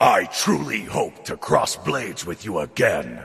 I truly hope to cross blades with you again.